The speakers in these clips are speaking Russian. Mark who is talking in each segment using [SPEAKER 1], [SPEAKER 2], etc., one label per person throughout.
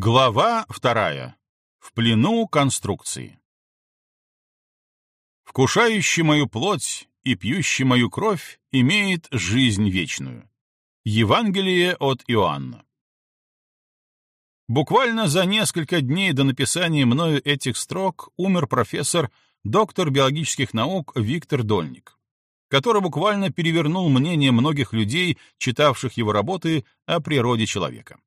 [SPEAKER 1] Глава вторая. В плену конструкции. Вкушающий мою плоть и пьющий мою кровь имеет жизнь вечную. Евангелие от Иоанна. Буквально за несколько дней до написания мною этих строк умер профессор, доктор биологических наук Виктор Дольник, который буквально перевернул мнение многих людей, читавших его работы о природе человека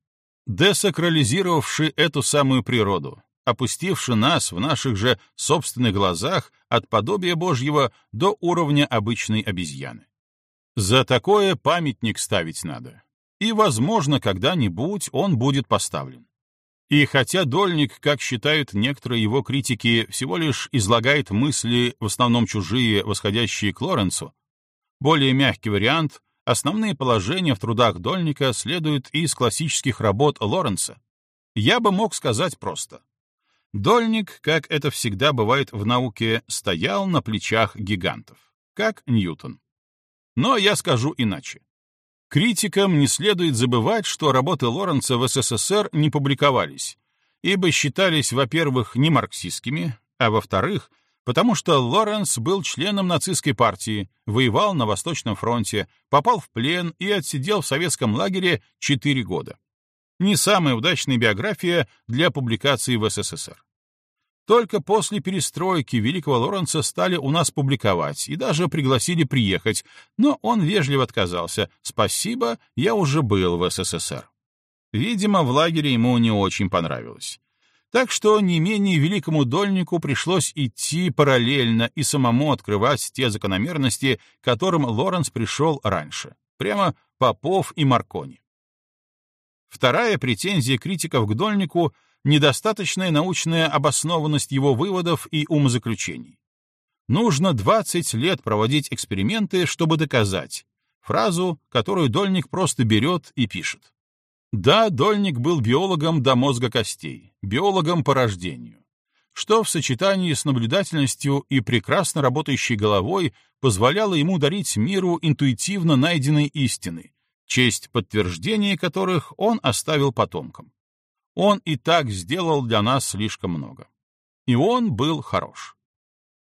[SPEAKER 1] десакрализировавший эту самую природу, опустивший нас в наших же собственных глазах от подобия Божьего до уровня обычной обезьяны. За такое памятник ставить надо. И, возможно, когда-нибудь он будет поставлен. И хотя Дольник, как считают некоторые его критики, всего лишь излагает мысли, в основном чужие, восходящие к Лоренцу, более мягкий вариант Основные положения в трудах Дольника следуют из классических работ Лоренца. Я бы мог сказать просто. Дольник, как это всегда бывает в науке, стоял на плечах гигантов, как Ньютон. Но я скажу иначе. Критикам не следует забывать, что работы Лоренца в СССР не публиковались, ибо считались, во-первых, не марксистскими, а во-вторых, потому что Лоренс был членом нацистской партии, воевал на Восточном фронте, попал в плен и отсидел в советском лагере 4 года. Не самая удачная биография для публикации в СССР. Только после перестройки Великого Лоренца стали у нас публиковать и даже пригласили приехать, но он вежливо отказался. «Спасибо, я уже был в СССР». Видимо, в лагере ему не очень понравилось. Так что не менее великому дольнику пришлось идти параллельно и самому открывать те закономерности, к которым Лоренс пришел раньше, прямо Попов и Маркони. Вторая претензия критиков к дольнику — недостаточная научная обоснованность его выводов и умозаключений. Нужно 20 лет проводить эксперименты, чтобы доказать фразу, которую дольник просто берет и пишет. Да, Дольник был биологом до мозга костей, биологом по рождению, что в сочетании с наблюдательностью и прекрасно работающей головой позволяло ему дарить миру интуитивно найденные истины, честь подтверждения которых он оставил потомкам. Он и так сделал для нас слишком много. И он был хорош.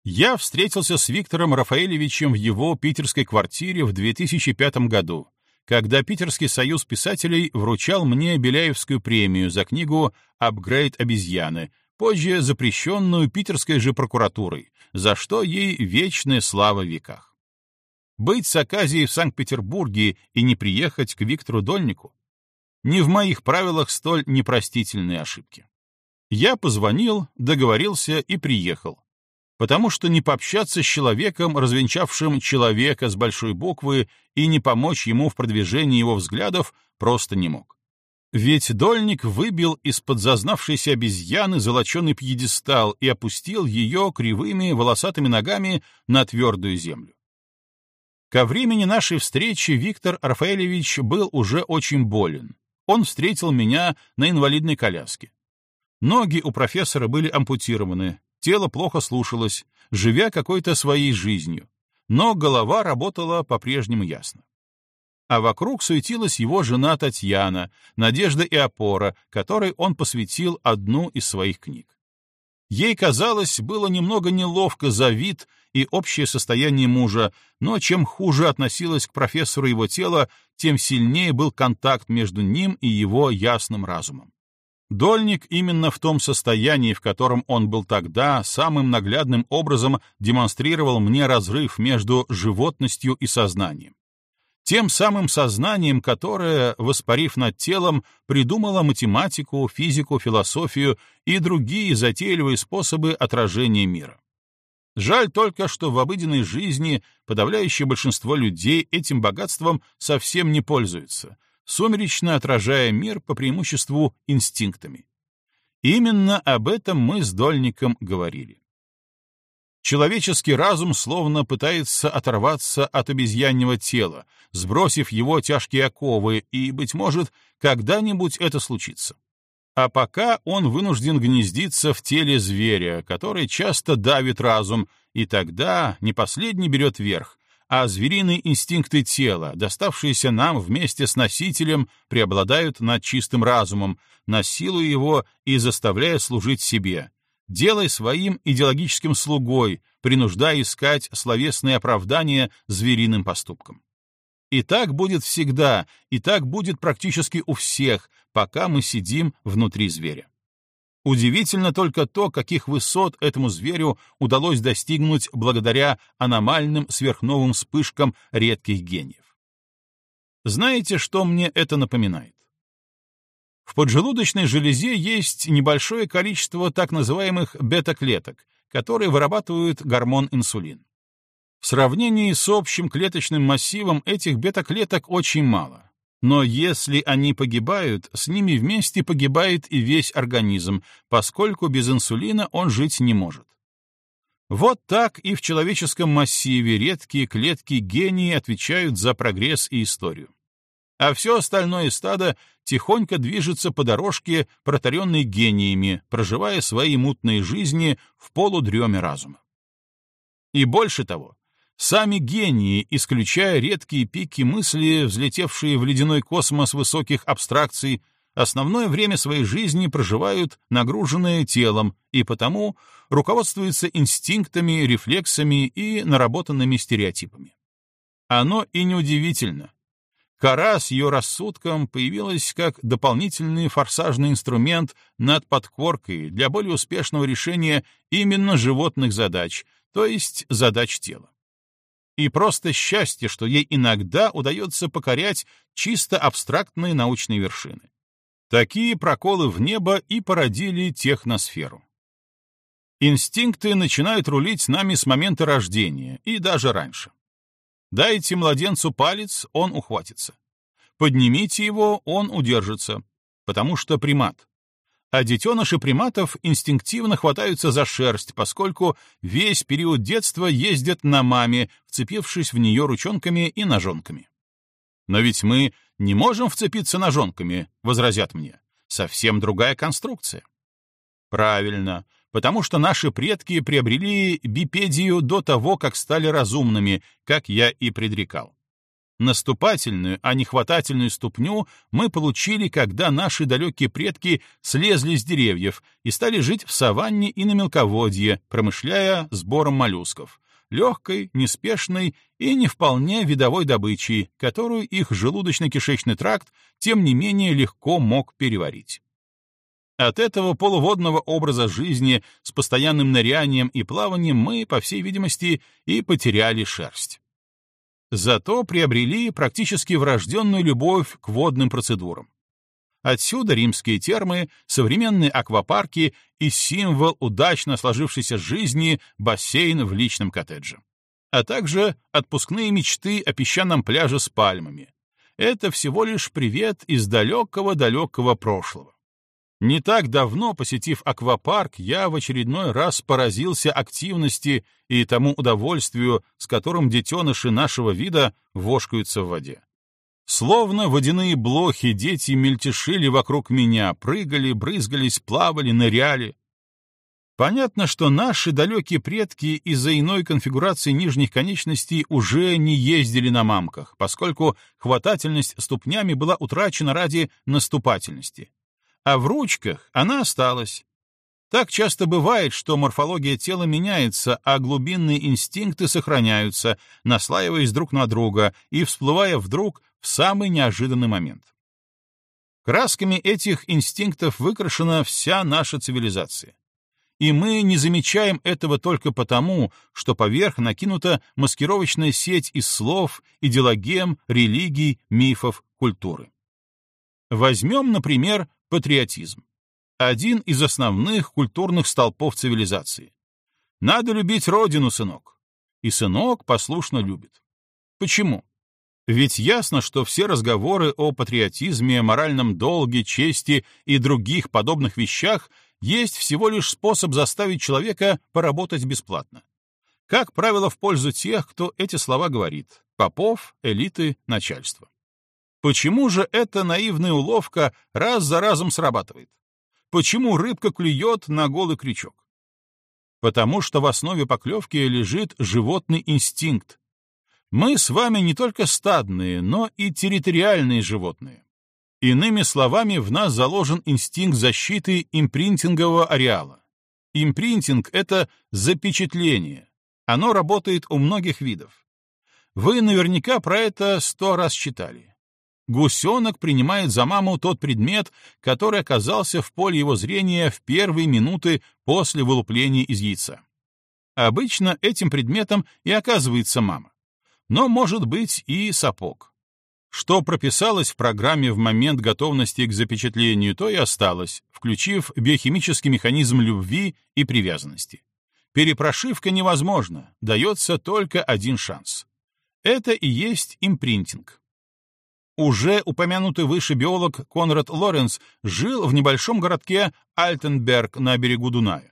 [SPEAKER 1] Я встретился с Виктором Рафаэлевичем в его питерской квартире в 2005 году, когда Питерский союз писателей вручал мне Беляевскую премию за книгу «Апгрейд обезьяны», позже запрещенную питерской же прокуратурой, за что ей вечная слава в веках. Быть с Аказией в Санкт-Петербурге и не приехать к Виктору Дольнику? Не в моих правилах столь непростительные ошибки. Я позвонил, договорился и приехал, потому что не пообщаться с человеком, развенчавшим человека с большой буквы, и не помочь ему в продвижении его взглядов, просто не мог. Ведь Дольник выбил из-под зазнавшейся обезьяны золоченый пьедестал и опустил ее кривыми волосатыми ногами на твердую землю. Ко времени нашей встречи Виктор Рафаэлевич был уже очень болен. Он встретил меня на инвалидной коляске. Ноги у профессора были ампутированы, Тело плохо слушалось, живя какой-то своей жизнью, но голова работала по-прежнему ясно. А вокруг суетилась его жена Татьяна, надежда и опора, которой он посвятил одну из своих книг. Ей, казалось, было немного неловко за вид и общее состояние мужа, но чем хуже относилась к профессору его тело, тем сильнее был контакт между ним и его ясным разумом. Дольник именно в том состоянии, в котором он был тогда, самым наглядным образом демонстрировал мне разрыв между животностью и сознанием. Тем самым сознанием, которое, воспарив над телом, придумало математику, физику, философию и другие затейливые способы отражения мира. Жаль только, что в обыденной жизни подавляющее большинство людей этим богатством совсем не пользуются — сумеречно отражая мир по преимуществу инстинктами. Именно об этом мы с Дольником говорили. Человеческий разум словно пытается оторваться от обезьяньего тела, сбросив его тяжкие оковы, и, быть может, когда-нибудь это случится. А пока он вынужден гнездиться в теле зверя, который часто давит разум, и тогда не последний берет верх, а звериные инстинкты тела, доставшиеся нам вместе с носителем, преобладают над чистым разумом, насилуя его и заставляя служить себе, делая своим идеологическим слугой, принуждая искать словесные оправдания звериным поступкам. И так будет всегда, и так будет практически у всех, пока мы сидим внутри зверя. Удивительно только то, каких высот этому зверю удалось достигнуть благодаря аномальным сверхновым вспышкам редких гениев. Знаете, что мне это напоминает? В поджелудочной железе есть небольшое количество так называемых бета-клеток, которые вырабатывают гормон инсулин. В сравнении с общим клеточным массивом этих бета-клеток очень мало. Но если они погибают, с ними вместе погибает и весь организм, поскольку без инсулина он жить не может. Вот так и в человеческом массиве редкие клетки гении отвечают за прогресс и историю. А все остальное стадо тихонько движется по дорожке, протаренной гениями, проживая свои мутные жизни в полудреме разума. И больше того, Сами гении, исключая редкие пики мысли, взлетевшие в ледяной космос высоких абстракций, основное время своей жизни проживают нагруженные телом и потому руководствуются инстинктами, рефлексами и наработанными стереотипами. Оно и неудивительно. Кора с ее рассудком появилась как дополнительный форсажный инструмент над подкоркой для более успешного решения именно животных задач, то есть задач тела. И просто счастье, что ей иногда удается покорять чисто абстрактные научные вершины. Такие проколы в небо и породили техносферу. Инстинкты начинают рулить нами с момента рождения и даже раньше. Дайте младенцу палец, он ухватится. Поднимите его, он удержится, потому что примат а детеныши приматов инстинктивно хватаются за шерсть, поскольку весь период детства ездят на маме, вцепившись в нее ручонками и ножонками. Но ведь мы не можем вцепиться ножонками, возразят мне. Совсем другая конструкция. Правильно, потому что наши предки приобрели бипедию до того, как стали разумными, как я и предрекал. Наступательную, а не хватательную ступню мы получили, когда наши далекие предки слезли с деревьев и стали жить в саванне и на мелководье, промышляя сбором моллюсков, легкой, неспешной и не вполне видовой добычей, которую их желудочно-кишечный тракт тем не менее легко мог переварить. От этого полуводного образа жизни с постоянным нырянием и плаванием мы, по всей видимости, и потеряли шерсть зато приобрели практически врожденную любовь к водным процедурам. Отсюда римские термы, современные аквапарки и символ удачно сложившейся жизни бассейн в личном коттедже. А также отпускные мечты о песчаном пляже с пальмами. Это всего лишь привет из далекого-далекого прошлого. Не так давно, посетив аквапарк, я в очередной раз поразился активности и тому удовольствию, с которым детеныши нашего вида вошкаются в воде. Словно водяные блохи дети мельтешили вокруг меня, прыгали, брызгались, плавали, ныряли. Понятно, что наши далекие предки из-за иной конфигурации нижних конечностей уже не ездили на мамках, поскольку хватательность ступнями была утрачена ради наступательности а в ручках она осталась. Так часто бывает, что морфология тела меняется, а глубинные инстинкты сохраняются, наслаиваясь друг на друга и всплывая вдруг в самый неожиданный момент. Красками этих инстинктов выкрашена вся наша цивилизация. И мы не замечаем этого только потому, что поверх накинута маскировочная сеть из слов, идеологем, религий, мифов, культуры. Возьмем, например, Патриотизм. Один из основных культурных столпов цивилизации. Надо любить родину, сынок. И сынок послушно любит. Почему? Ведь ясно, что все разговоры о патриотизме, моральном долге, чести и других подобных вещах есть всего лишь способ заставить человека поработать бесплатно. Как правило, в пользу тех, кто эти слова говорит — попов, элиты, начальство. Почему же эта наивная уловка раз за разом срабатывает? Почему рыбка клюет на голый крючок? Потому что в основе поклевки лежит животный инстинкт. Мы с вами не только стадные, но и территориальные животные. Иными словами, в нас заложен инстинкт защиты импринтингового ареала. Импринтинг — это запечатление. Оно работает у многих видов. Вы наверняка про это сто раз читали. Гусенок принимает за маму тот предмет, который оказался в поле его зрения в первые минуты после вылупления из яйца. Обычно этим предметом и оказывается мама но может быть и сапог. Что прописалось в программе в момент готовности к запечатлению, то и осталось, включив биохимический механизм любви и привязанности. Перепрошивка невозможна, дается только один шанс. Это и есть импринтинг. Уже упомянутый выше биолог Конрад Лоренс жил в небольшом городке Альтенберг на берегу Дуная.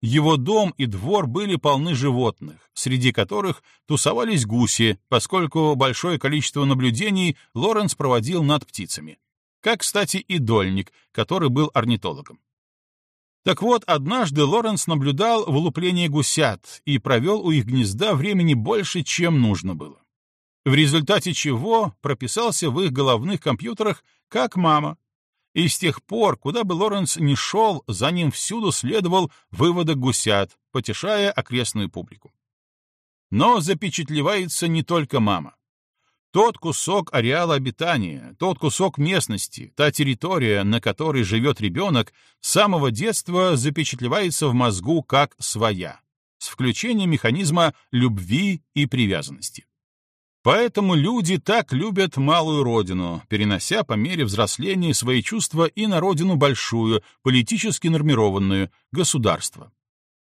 [SPEAKER 1] Его дом и двор были полны животных, среди которых тусовались гуси, поскольку большое количество наблюдений Лоренс проводил над птицами. Как, кстати, и Дольник, который был орнитологом. Так вот, однажды Лоренс наблюдал вылупление гусят и провел у их гнезда времени больше, чем нужно было. В результате чего прописался в их головных компьютерах как мама, и с тех пор, куда бы Лоренс ни шел, за ним всюду следовал выводок гусят, потешая окрестную публику. Но запечатлевается не только мама. Тот кусок ареала обитания, тот кусок местности, та территория, на которой живет ребенок, с самого детства запечатлевается в мозгу как своя, с включением механизма любви и привязанности. Поэтому люди так любят малую родину, перенося по мере взросления свои чувства и на родину большую, политически нормированную, государство.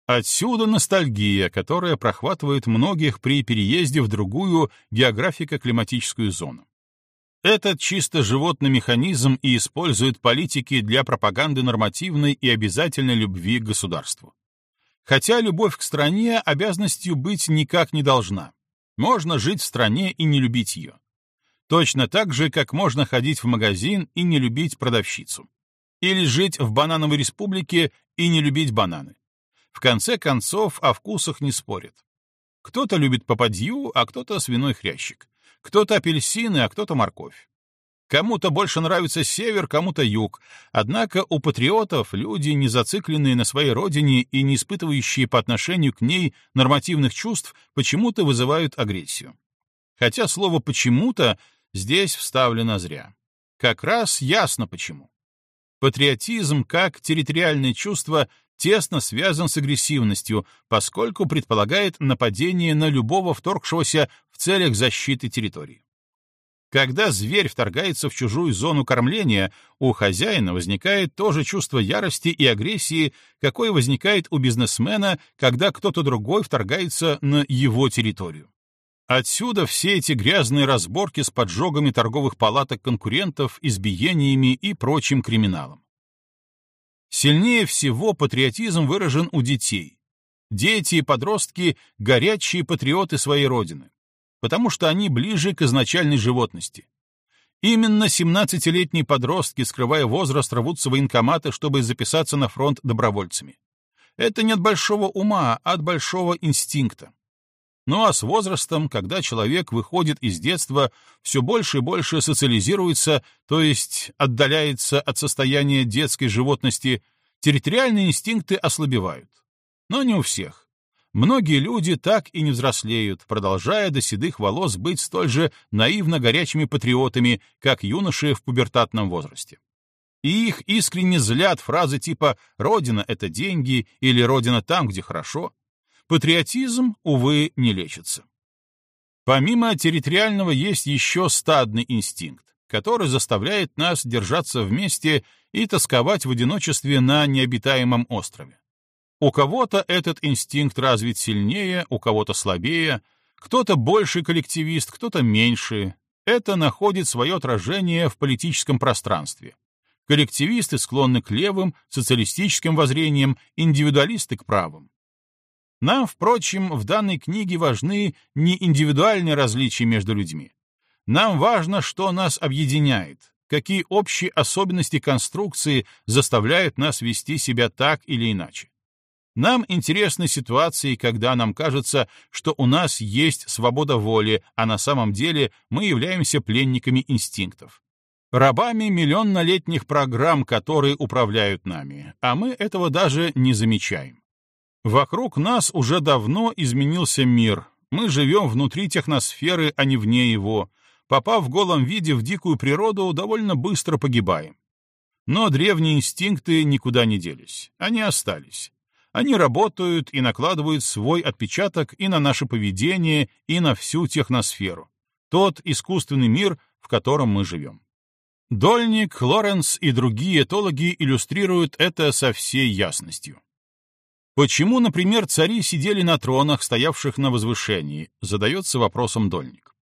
[SPEAKER 1] Отсюда ностальгия, которая прохватывает многих при переезде в другую географико-климатическую зону. Этот чисто животный механизм и используют политики для пропаганды нормативной и обязательной любви к государству. Хотя любовь к стране обязанностью быть никак не должна. Можно жить в стране и не любить ее. Точно так же, как можно ходить в магазин и не любить продавщицу. Или жить в банановой республике и не любить бананы. В конце концов, о вкусах не спорят. Кто-то любит попадью, а кто-то свиной хрящик. Кто-то апельсины, а кто-то морковь. Кому-то больше нравится север, кому-то юг. Однако у патриотов люди, не зацикленные на своей родине и не испытывающие по отношению к ней нормативных чувств, почему-то вызывают агрессию. Хотя слово «почему-то» здесь вставлено зря. Как раз ясно почему. Патриотизм, как территориальное чувство, тесно связан с агрессивностью, поскольку предполагает нападение на любого вторгшегося в целях защиты территории. Когда зверь вторгается в чужую зону кормления, у хозяина возникает то же чувство ярости и агрессии, какое возникает у бизнесмена, когда кто-то другой вторгается на его территорию. Отсюда все эти грязные разборки с поджогами торговых палаток конкурентов, избиениями и прочим криминалом. Сильнее всего патриотизм выражен у детей. Дети и подростки — горячие патриоты своей родины потому что они ближе к изначальной животности. Именно 17-летние подростки, скрывая возраст, рвутся в военкоматы, чтобы записаться на фронт добровольцами. Это не от большого ума, а от большого инстинкта. Ну а с возрастом, когда человек выходит из детства, все больше и больше социализируется, то есть отдаляется от состояния детской животности, территориальные инстинкты ослабевают. Но не у всех. Многие люди так и не взрослеют, продолжая до седых волос быть столь же наивно горячими патриотами, как юноши в пубертатном возрасте. И их искренне злят фразы типа «Родина — это деньги» или «Родина там, где хорошо». Патриотизм, увы, не лечится. Помимо территориального есть еще стадный инстинкт, который заставляет нас держаться вместе и тосковать в одиночестве на необитаемом острове. У кого-то этот инстинкт развит сильнее, у кого-то слабее, кто-то больше коллективист, кто-то меньше. Это находит свое отражение в политическом пространстве. Коллективисты склонны к левым, социалистическим воззрениям, индивидуалисты к правым. Нам, впрочем, в данной книге важны не индивидуальные различия между людьми. Нам важно, что нас объединяет, какие общие особенности конструкции заставляют нас вести себя так или иначе. Нам интересны ситуации, когда нам кажется, что у нас есть свобода воли, а на самом деле мы являемся пленниками инстинктов. Рабами миллионнолетних программ, которые управляют нами, а мы этого даже не замечаем. Вокруг нас уже давно изменился мир. Мы живем внутри техносферы, а не вне его. Попав в голом виде в дикую природу, довольно быстро погибаем. Но древние инстинкты никуда не делись. Они остались. Они работают и накладывают свой отпечаток и на наше поведение, и на всю техносферу. Тот искусственный мир, в котором мы живем. Дольник, Лоренс и другие этологи иллюстрируют это со всей ясностью. Почему, например, цари сидели на тронах, стоявших на возвышении, задается вопросом Дольник.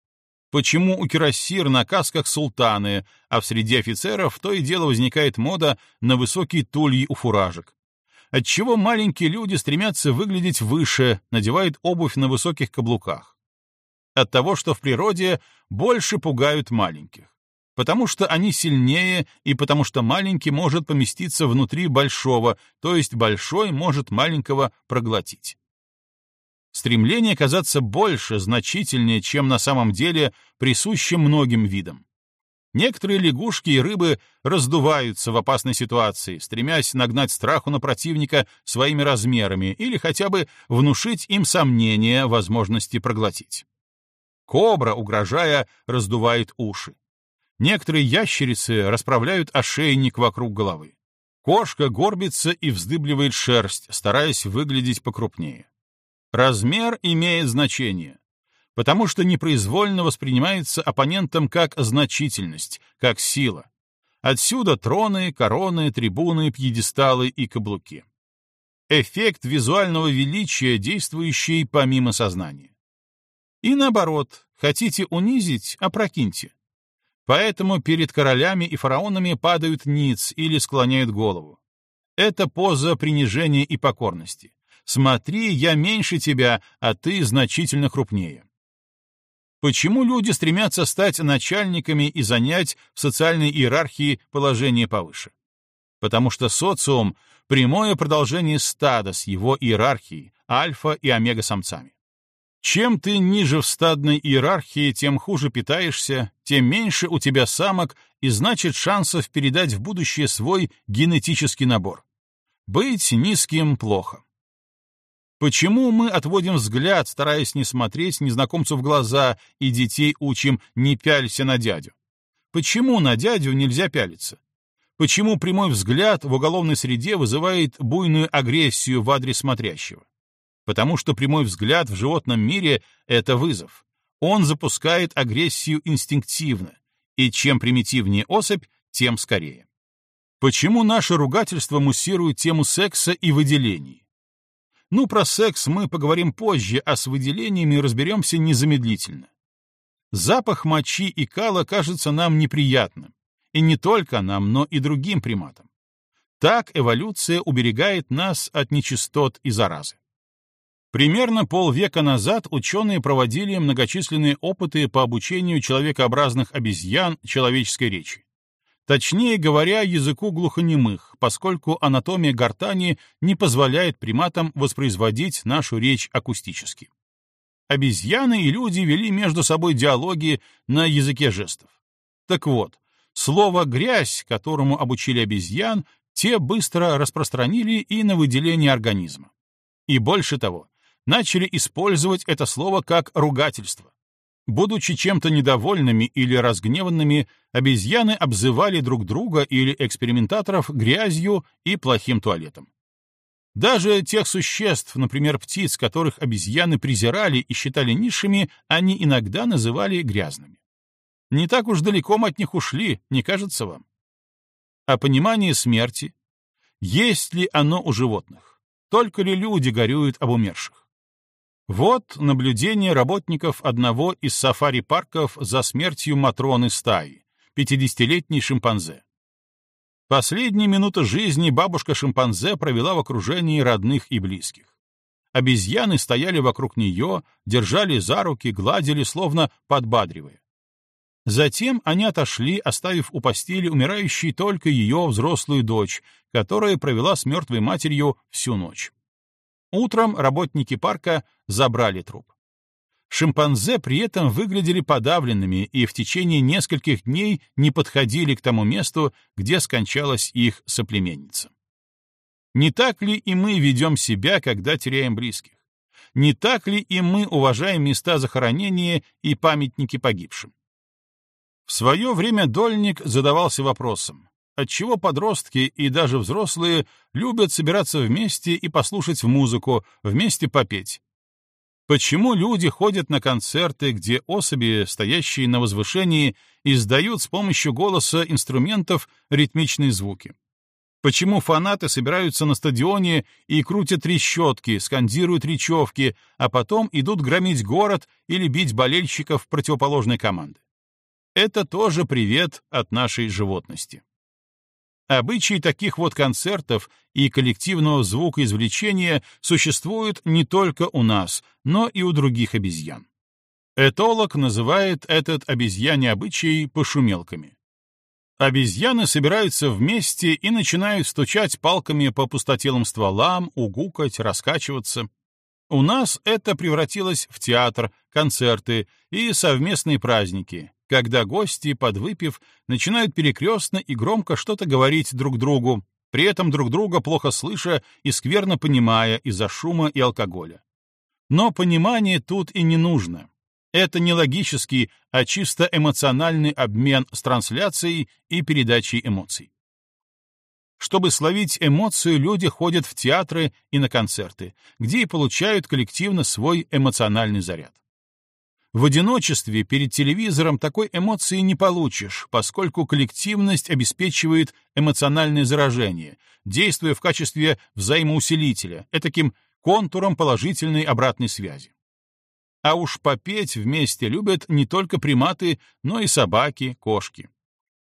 [SPEAKER 1] Почему у кирасир на касках султаны, а в среде офицеров то и дело возникает мода на высокие тульи у фуражек, отчего маленькие люди стремятся выглядеть выше, надевают обувь на высоких каблуках. От того, что в природе больше пугают маленьких. Потому что они сильнее и потому что маленький может поместиться внутри большого, то есть большой может маленького проглотить. Стремление казаться больше, значительнее, чем на самом деле, присуще многим видам. Некоторые лягушки и рыбы раздуваются в опасной ситуации, стремясь нагнать страху на противника своими размерами или хотя бы внушить им сомнения возможности проглотить. Кобра, угрожая, раздувает уши. Некоторые ящерицы расправляют ошейник вокруг головы. Кошка горбится и вздыбливает шерсть, стараясь выглядеть покрупнее. Размер имеет значение потому что непроизвольно воспринимается оппонентом как значительность, как сила. Отсюда троны, короны, трибуны, пьедесталы и каблуки. Эффект визуального величия, действующий помимо сознания. И наоборот, хотите унизить — опрокиньте. Поэтому перед королями и фараонами падают ниц или склоняют голову. Это поза принижения и покорности. Смотри, я меньше тебя, а ты значительно крупнее. Почему люди стремятся стать начальниками и занять в социальной иерархии положение повыше? Потому что социум — прямое продолжение стада с его иерархией, альфа и омега-самцами. Чем ты ниже в стадной иерархии, тем хуже питаешься, тем меньше у тебя самок и значит шансов передать в будущее свой генетический набор. Быть низким плохо. Почему мы отводим взгляд, стараясь не смотреть незнакомцу в глаза, и детей учим «не пялься на дядю»? Почему на дядю нельзя пялиться? Почему прямой взгляд в уголовной среде вызывает буйную агрессию в адрес смотрящего? Потому что прямой взгляд в животном мире — это вызов. Он запускает агрессию инстинктивно, и чем примитивнее особь, тем скорее. Почему наше ругательство муссирует тему секса и выделений? Ну, про секс мы поговорим позже, а с выделениями разберемся незамедлительно. Запах мочи и кала кажется нам неприятным. И не только нам, но и другим приматам. Так эволюция уберегает нас от нечистот и заразы. Примерно полвека назад ученые проводили многочисленные опыты по обучению человекообразных обезьян человеческой речи. Точнее говоря, языку глухонемых, поскольку анатомия гортани не позволяет приматам воспроизводить нашу речь акустически. Обезьяны и люди вели между собой диалоги на языке жестов. Так вот, слово «грязь», которому обучили обезьян, те быстро распространили и на выделение организма. И больше того, начали использовать это слово как ругательство. Будучи чем-то недовольными или разгневанными, обезьяны обзывали друг друга или экспериментаторов грязью и плохим туалетом. Даже тех существ, например, птиц, которых обезьяны презирали и считали низшими, они иногда называли грязными. Не так уж далеко мы от них ушли, не кажется вам? А понимание смерти? Есть ли оно у животных? Только ли люди горюют об умерших? Вот наблюдение работников одного из сафари-парков за смертью Матроны стаи, 50-летней шимпанзе. Последние минуты жизни бабушка-шимпанзе провела в окружении родных и близких. Обезьяны стояли вокруг нее, держали за руки, гладили, словно подбадривая. Затем они отошли, оставив у постели умирающей только ее взрослую дочь, которая провела с мертвой матерью всю ночь. Утром работники парка забрали труп. Шимпанзе при этом выглядели подавленными и в течение нескольких дней не подходили к тому месту, где скончалась их соплеменница. Не так ли и мы ведем себя, когда теряем близких? Не так ли и мы уважаем места захоронения и памятники погибшим? В свое время Дольник задавался вопросом, отчего подростки и даже взрослые любят собираться вместе и послушать музыку, вместе попеть. Почему люди ходят на концерты, где особи, стоящие на возвышении, издают с помощью голоса инструментов ритмичные звуки? Почему фанаты собираются на стадионе и крутят трещотки, скандируют речевки, а потом идут громить город или бить болельщиков противоположной команды? Это тоже привет от нашей животности. Обычаи таких вот концертов и коллективного звукоизвлечения существуют не только у нас, но и у других обезьян. Этолог называет этот обезьяний обычай пошумелками. Обезьяны собираются вместе и начинают стучать палками по пустотелым стволам, угукать, раскачиваться. У нас это превратилось в театр, концерты и совместные праздники, когда гости, подвыпив, начинают перекрестно и громко что-то говорить друг другу, при этом друг друга плохо слыша и скверно понимая из-за шума и алкоголя. Но понимание тут и не нужно. Это не логический, а чисто эмоциональный обмен с трансляцией и передачей эмоций. Чтобы словить эмоцию, люди ходят в театры и на концерты, где и получают коллективно свой эмоциональный заряд. В одиночестве перед телевизором такой эмоции не получишь, поскольку коллективность обеспечивает эмоциональное заражение, действуя в качестве взаимоусилителя, таким контуром положительной обратной связи. А уж попеть вместе любят не только приматы, но и собаки, кошки.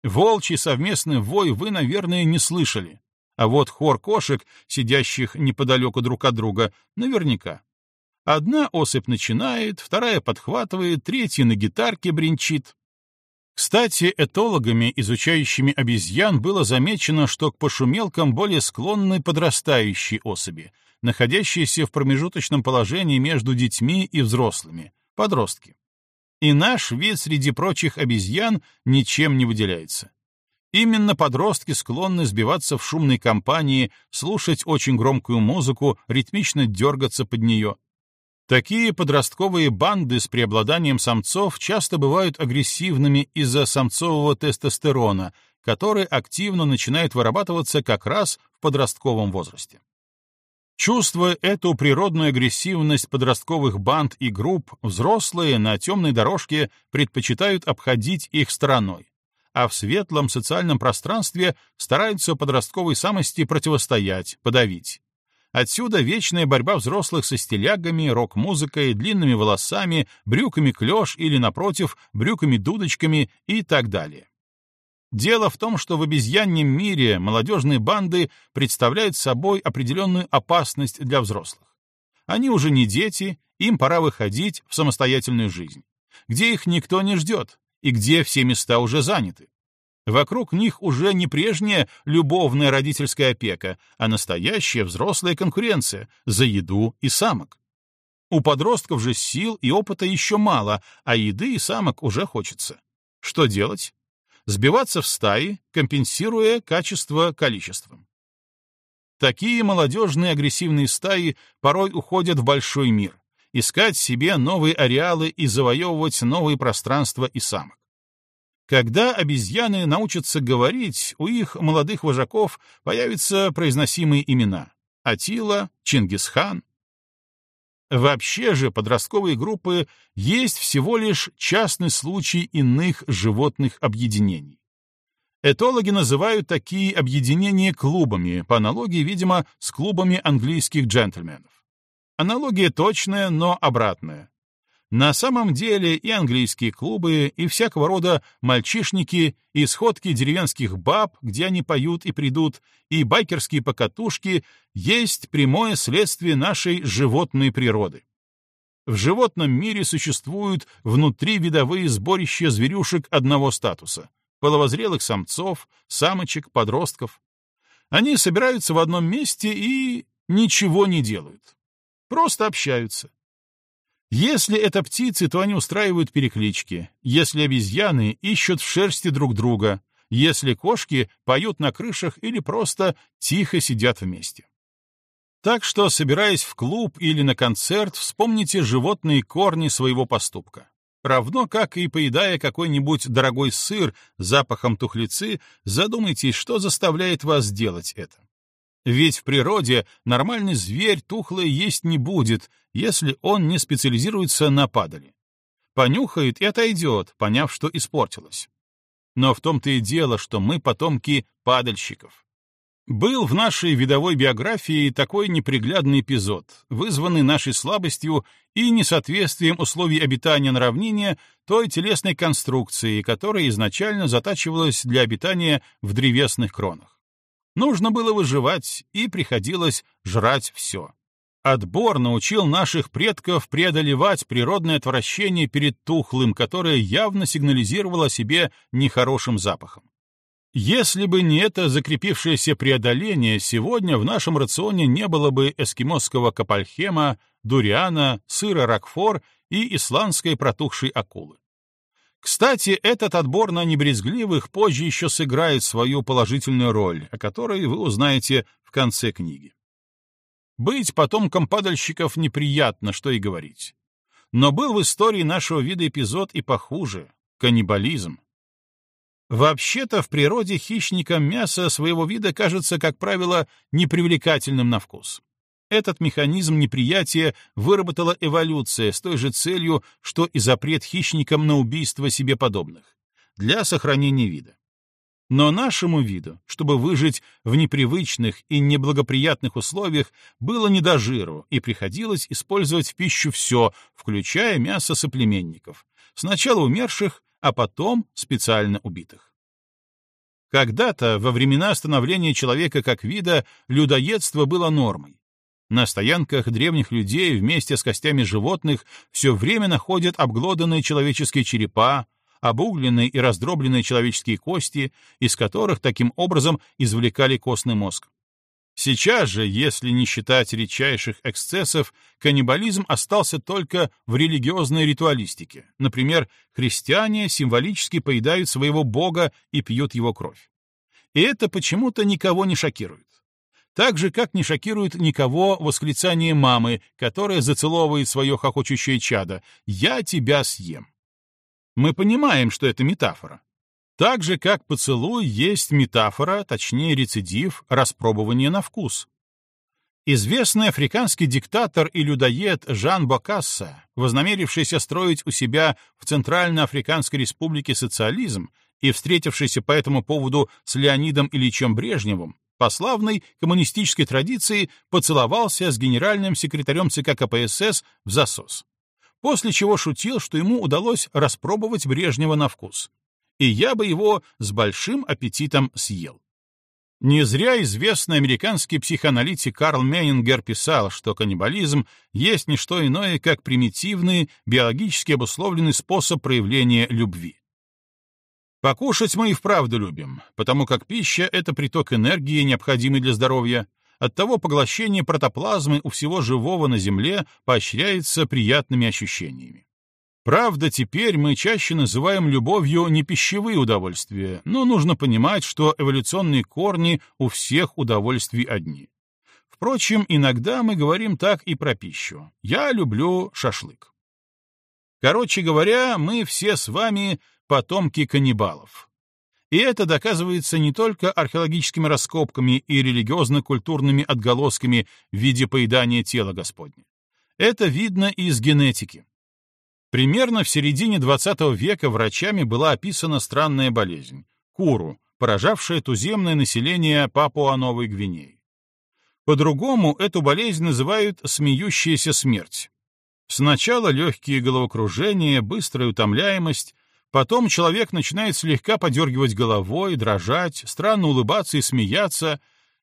[SPEAKER 1] Волчий совместный вой вы, наверное, не слышали, а вот хор кошек, сидящих неподалеку друг от друга, наверняка. Одна особь начинает, вторая подхватывает, третья на гитарке бренчит. Кстати, этологами, изучающими обезьян, было замечено, что к пошумелкам более склонны подрастающие особи, находящиеся в промежуточном положении между детьми и взрослыми, подростки. И наш вид среди прочих обезьян ничем не выделяется. Именно подростки склонны сбиваться в шумной компании, слушать очень громкую музыку, ритмично дергаться под нее, Такие подростковые банды с преобладанием самцов часто бывают агрессивными из-за самцового тестостерона, который активно начинает вырабатываться как раз в подростковом возрасте. Чувствуя эту природную агрессивность подростковых банд и групп, взрослые на темной дорожке предпочитают обходить их стороной, а в светлом социальном пространстве стараются подростковой самости противостоять, подавить. Отсюда вечная борьба взрослых со стилягами, рок-музыкой, длинными волосами, брюками клеш или, напротив, брюками-дудочками и так далее. Дело в том, что в обезьяньем мире молодежные банды представляют собой определенную опасность для взрослых. Они уже не дети, им пора выходить в самостоятельную жизнь, где их никто не ждет и где все места уже заняты. Вокруг них уже не прежняя любовная родительская опека, а настоящая взрослая конкуренция за еду и самок. У подростков же сил и опыта еще мало, а еды и самок уже хочется. Что делать? Сбиваться в стаи, компенсируя качество количеством. Такие молодежные агрессивные стаи порой уходят в большой мир, искать себе новые ареалы и завоевывать новые пространства и самок. Когда обезьяны научатся говорить, у их молодых вожаков появятся произносимые имена — Атила, Чингисхан. Вообще же подростковые группы есть всего лишь частный случай иных животных объединений. Этологи называют такие объединения клубами, по аналогии, видимо, с клубами английских джентльменов. Аналогия точная, но обратная. На самом деле и английские клубы, и всякого рода мальчишники, и сходки деревенских баб, где они поют и придут, и байкерские покатушки есть прямое следствие нашей животной природы. В животном мире существуют внутривидовые сборища зверюшек одного статуса — половозрелых самцов, самочек, подростков. Они собираются в одном месте и ничего не делают Просто общаются. Если это птицы, то они устраивают переклички. Если обезьяны, ищут в шерсти друг друга. Если кошки, поют на крышах или просто тихо сидят вместе. Так что, собираясь в клуб или на концерт, вспомните животные корни своего поступка. Равно как и поедая какой-нибудь дорогой сыр запахом тухлицы, задумайтесь, что заставляет вас делать это. Ведь в природе нормальный зверь тухлое есть не будет, если он не специализируется на падали. Понюхает и отойдет, поняв, что испортилось. Но в том-то и дело, что мы потомки падальщиков. Был в нашей видовой биографии такой неприглядный эпизод, вызванный нашей слабостью и несоответствием условий обитания на равнине той телесной конструкции, которая изначально затачивалась для обитания в древесных кронах. Нужно было выживать, и приходилось жрать все. Отбор научил наших предков преодолевать природное отвращение перед тухлым, которое явно сигнализировало о себе нехорошим запахом. Если бы не это закрепившееся преодоление, сегодня в нашем рационе не было бы эскимосского капальхема, дуриана, сыра ракфор и исландской протухшей акулы. Кстати, этот отбор на небрезгливых позже еще сыграет свою положительную роль, о которой вы узнаете в конце книги. Быть потомком падальщиков неприятно, что и говорить. Но был в истории нашего вида эпизод и похуже — каннибализм. Вообще-то в природе хищникам мясо своего вида кажется, как правило, непривлекательным на вкус. Этот механизм неприятия выработала эволюция с той же целью, что и запрет хищникам на убийство себе подобных, для сохранения вида. Но нашему виду, чтобы выжить в непривычных и неблагоприятных условиях, было не до жиру, и приходилось использовать в пищу все, включая мясо соплеменников, сначала умерших, а потом специально убитых. Когда-то, во времена становления человека как вида, людоедство было нормой. На стоянках древних людей вместе с костями животных все время находят обглоданные человеческие черепа, обугленные и раздробленные человеческие кости, из которых таким образом извлекали костный мозг. Сейчас же, если не считать редчайших эксцессов, каннибализм остался только в религиозной ритуалистике. Например, христиане символически поедают своего бога и пьют его кровь. И это почему-то никого не шокирует. Так же, как не шокирует никого восклицание мамы, которая зацеловывает свое хохочущее чадо «Я тебя съем». Мы понимаем, что это метафора. Так же, как поцелуй есть метафора, точнее рецидив, распробования на вкус. Известный африканский диктатор и людоед Жан Бокасса, вознамерившийся строить у себя в Центральноафриканской республике социализм и встретившийся по этому поводу с Леонидом Ильичем Брежневым, по славной коммунистической традиции поцеловался с генеральным секретарем ЦК КПСС в засос. После чего шутил, что ему удалось распробовать Брежнева на вкус и я бы его с большим аппетитом съел. Не зря известный американский психоаналитик Карл Мейнингер писал, что каннибализм есть не что иное, как примитивный, биологически обусловленный способ проявления любви. Покушать мы и вправду любим, потому как пища — это приток энергии, необходимый для здоровья, Оттого поглощение протоплазмы у всего живого на Земле поощряется приятными ощущениями. Правда, теперь мы чаще называем любовью не пищевые удовольствия, но нужно понимать, что эволюционные корни у всех удовольствий одни. Впрочем, иногда мы говорим так и про пищу. Я люблю шашлык. Короче говоря, мы все с вами потомки каннибалов. И это доказывается не только археологическими раскопками и религиозно-культурными отголосками в виде поедания тела Господня. Это видно из генетики. Примерно в середине XX века врачами была описана странная болезнь — куру, поражавшая туземное население Папуа-Новой Гвинеи. По-другому эту болезнь называют «смеющаяся смерть». Сначала легкие головокружения, быстрая утомляемость, потом человек начинает слегка подергивать головой, дрожать, странно улыбаться и смеяться,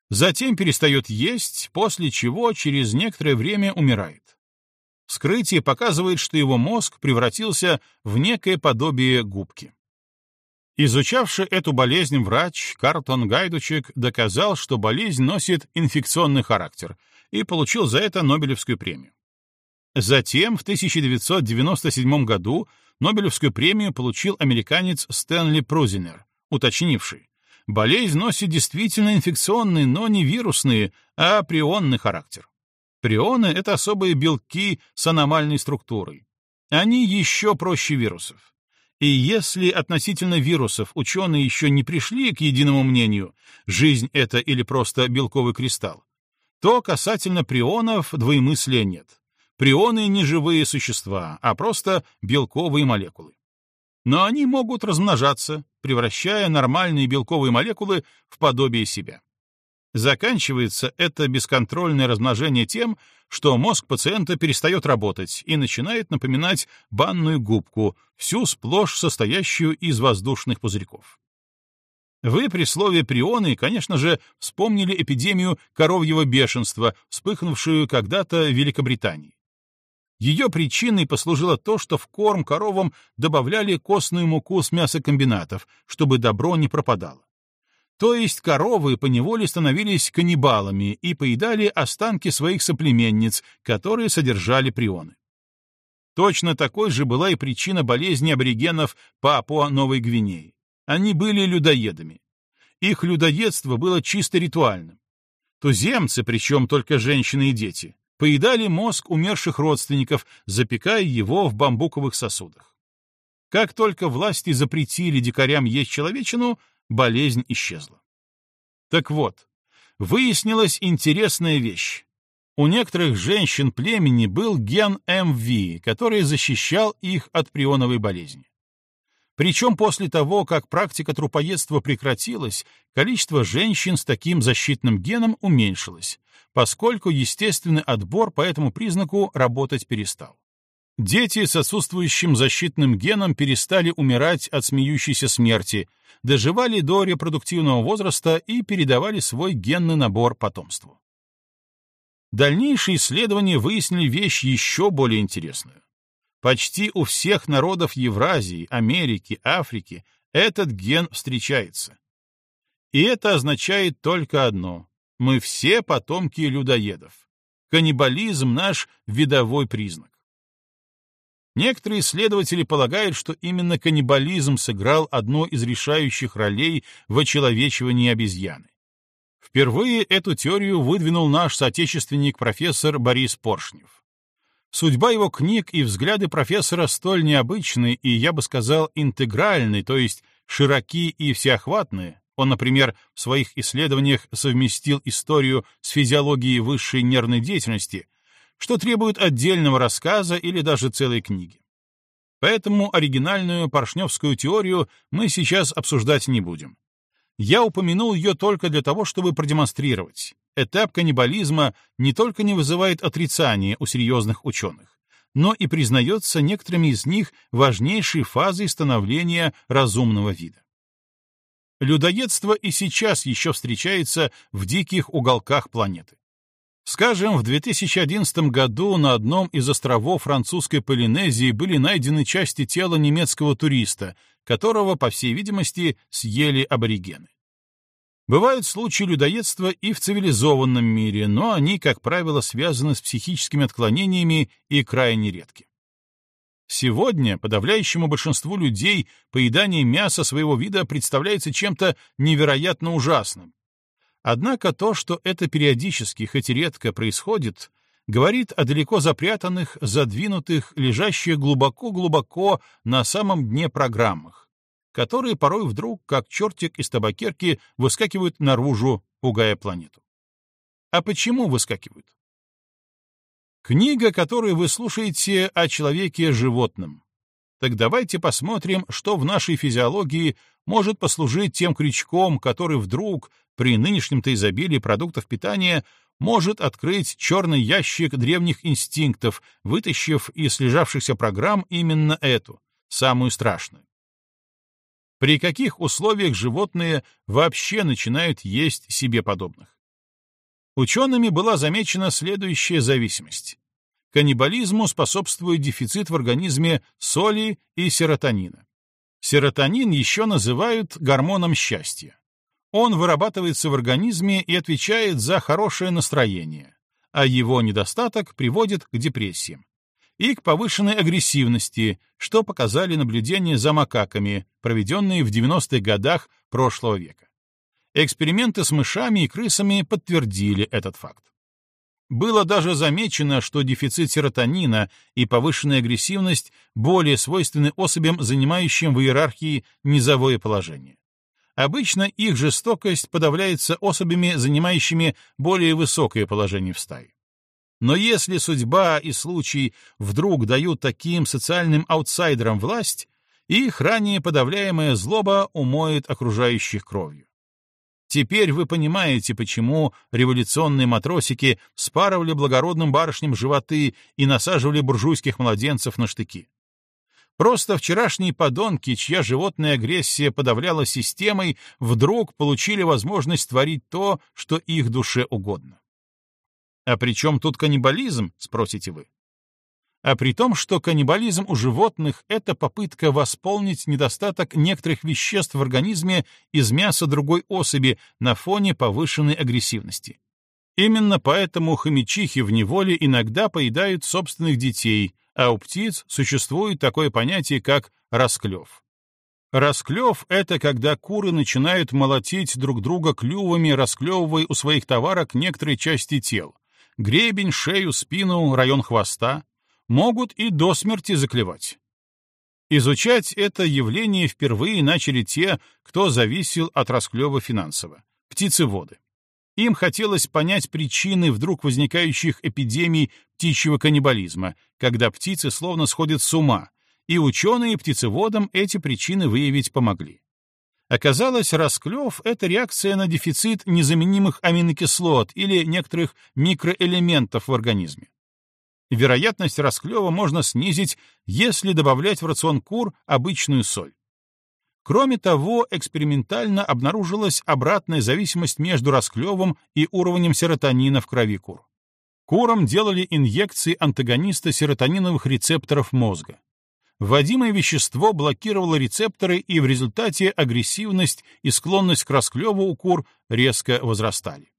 [SPEAKER 1] затем перестает есть, после чего через некоторое время умирает. Вскрытие показывает, что его мозг превратился в некое подобие губки. Изучавший эту болезнь врач Картон Гайдучек доказал, что болезнь носит инфекционный характер и получил за это Нобелевскую премию. Затем, в 1997 году, Нобелевскую премию получил американец Стэнли Прузинер, уточнивший, болезнь носит действительно инфекционный, но не вирусный, а прионный характер. Прионы — это особые белки с аномальной структурой. Они еще проще вирусов. И если относительно вирусов ученые еще не пришли к единому мнению, жизнь это или просто белковый кристалл, то касательно прионов двоемыслия нет. Прионы не живые существа, а просто белковые молекулы. Но они могут размножаться, превращая нормальные белковые молекулы в подобие себя. Заканчивается это бесконтрольное размножение тем, что мозг пациента перестает работать и начинает напоминать банную губку, всю сплошь состоящую из воздушных пузырьков. Вы при слове «прионы», конечно же, вспомнили эпидемию коровьего бешенства, вспыхнувшую когда-то в Великобритании. Ее причиной послужило то, что в корм коровам добавляли костную муку с мясокомбинатов, чтобы добро не пропадало. То есть коровы поневоле становились каннибалами и поедали останки своих соплеменниц, которые содержали прионы. Точно такой же была и причина болезни аборигенов Папуа-Новой Гвинеи. Они были людоедами. Их людоедство было чисто ритуальным. Туземцы, причем только женщины и дети, поедали мозг умерших родственников, запекая его в бамбуковых сосудах. Как только власти запретили дикарям есть человечину, болезнь исчезла. Так вот, выяснилась интересная вещь. У некоторых женщин племени был ген МВ, который защищал их от прионовой болезни. Причем после того, как практика трупоедства прекратилась, количество женщин с таким защитным геном уменьшилось, поскольку естественный отбор по этому признаку работать перестал. Дети с отсутствующим защитным геном перестали умирать от смеющейся смерти, доживали до репродуктивного возраста и передавали свой генный набор потомству. Дальнейшие исследования выяснили вещь еще более интересную. Почти у всех народов Евразии, Америки, Африки этот ген встречается. И это означает только одно — мы все потомки людоедов. Каннибализм — наш видовой признак. Некоторые исследователи полагают, что именно каннибализм сыграл одну из решающих ролей в очеловечивании обезьяны. Впервые эту теорию выдвинул наш соотечественник профессор Борис Поршнев. Судьба его книг и взгляды профессора столь необычны и, я бы сказал, интегральны, то есть широки и всеохватны. Он, например, в своих исследованиях совместил историю с физиологией высшей нервной деятельности, что требует отдельного рассказа или даже целой книги. Поэтому оригинальную поршневскую теорию мы сейчас обсуждать не будем. Я упомянул ее только для того, чтобы продемонстрировать. Этап каннибализма не только не вызывает отрицания у серьезных ученых, но и признается некоторыми из них важнейшей фазой становления разумного вида. Людоедство и сейчас еще встречается в диких уголках планеты. Скажем, в 2011 году на одном из островов французской Полинезии были найдены части тела немецкого туриста, которого, по всей видимости, съели аборигены. Бывают случаи людоедства и в цивилизованном мире, но они, как правило, связаны с психическими отклонениями и крайне редки. Сегодня подавляющему большинству людей поедание мяса своего вида представляется чем-то невероятно ужасным, Однако то, что это периодически, хоть и редко происходит, говорит о далеко запрятанных, задвинутых, лежащих глубоко-глубоко на самом дне программах, которые порой вдруг, как чертик из табакерки, выскакивают наружу, пугая планету. А почему выскакивают? Книга, которую вы слушаете о человеке-животном. Так давайте посмотрим, что в нашей физиологии может послужить тем крючком, который вдруг, при нынешнем-то изобилии продуктов питания, может открыть черный ящик древних инстинктов, вытащив из лежавшихся программ именно эту, самую страшную. При каких условиях животные вообще начинают есть себе подобных? Учеными была замечена следующая зависимость. Каннибализму способствует дефицит в организме соли и серотонина. Серотонин еще называют гормоном счастья. Он вырабатывается в организме и отвечает за хорошее настроение, а его недостаток приводит к депрессиям и к повышенной агрессивности, что показали наблюдения за макаками, проведенные в 90-х годах прошлого века. Эксперименты с мышами и крысами подтвердили этот факт. Было даже замечено, что дефицит серотонина и повышенная агрессивность более свойственны особям, занимающим в иерархии низовое положение. Обычно их жестокость подавляется особями, занимающими более высокое положение в стае. Но если судьба и случай вдруг дают таким социальным аутсайдерам власть, их ранее подавляемая злоба умоет окружающих кровью. Теперь вы понимаете, почему революционные матросики спарывали благородным барышням животы и насаживали буржуйских младенцев на штыки. Просто вчерашние подонки, чья животная агрессия подавляла системой, вдруг получили возможность творить то, что их душе угодно. А при чем тут каннибализм, спросите вы? А при том, что каннибализм у животных — это попытка восполнить недостаток некоторых веществ в организме из мяса другой особи на фоне повышенной агрессивности. Именно поэтому хомячихи в неволе иногда поедают собственных детей, а у птиц существует такое понятие, как расклев. Расклев — это когда куры начинают молотить друг друга клювами, расклевывая у своих товарок некоторые части тел, гребень, шею, спину, район хвоста, могут и до смерти заклевать. Изучать это явление впервые начали те, кто зависел от расклева финансово — птицеводы. Им хотелось понять причины вдруг возникающих эпидемий птичьего каннибализма, когда птицы словно сходят с ума, и ученые птицеводам эти причины выявить помогли. Оказалось, расклев — это реакция на дефицит незаменимых аминокислот или некоторых микроэлементов в организме. Вероятность расклева можно снизить, если добавлять в рацион кур обычную соль. Кроме того, экспериментально обнаружилась обратная зависимость между расклевом и уровнем серотонина в крови кур. Курам делали инъекции антагониста серотониновых рецепторов мозга. Вводимое вещество блокировало рецепторы, и в результате агрессивность и склонность к расклеву у кур резко возрастали.